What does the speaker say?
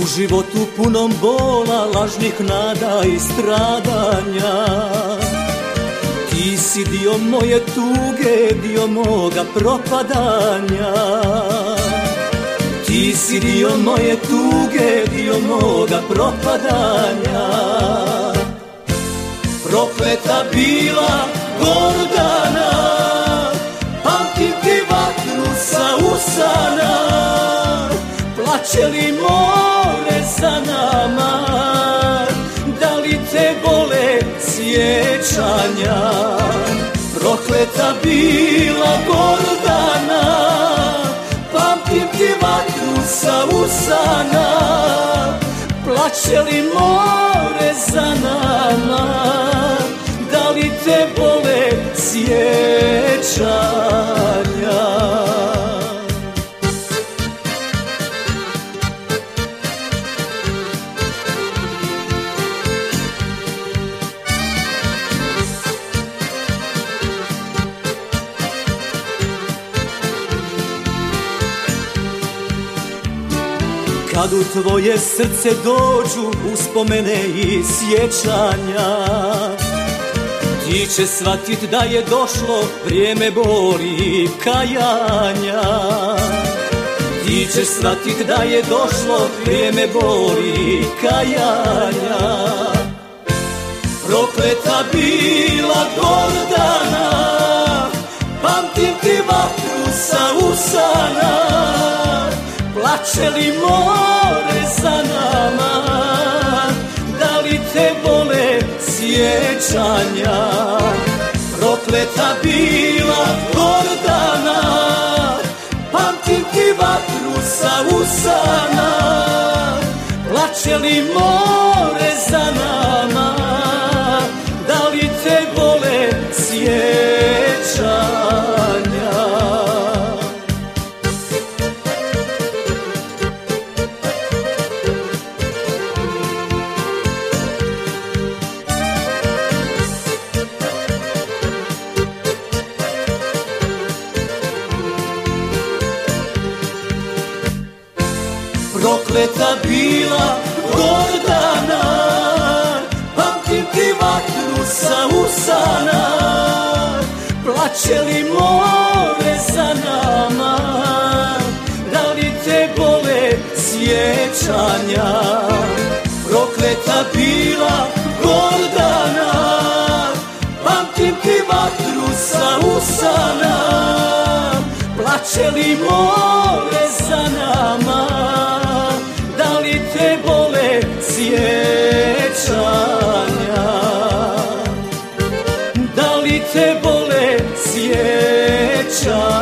U životu punom bola, lažnih nada i stradanja. Ti si dio moje tuge, dio moga propadanja. Ti si dio moje tuge, dio moga propadanja. Prokleta bila Plaće li more za nama? Da li te bole sjećanja? Prokleta bila Gordana Pamtim ti vatru sa usana. Plaće li more za nama Kad u tvoje srce dođu uspomene i sjećanja Ti će shvatit da je došlo vrijeme boli i kajanja. Ti ćeš shvatit da je došlo vrijeme boli i kajanja. Prokleta bila Gordana Pamtim ti vatru sa usana Plaće li more za nama Da li te bole sjećanja? Prokleta bila Gordana Pamtim ti vatru sa usana. Plaće li more za nama Prokleta bila Gordana Pamtim ti vatru sa usana. Plaće li more za nama? Da li te bole sjećanja? Prokleta bila Gordana Pamtim ti vatru sa usana. Plaće li more te bole sjećanja. Da li te bole sjećanja?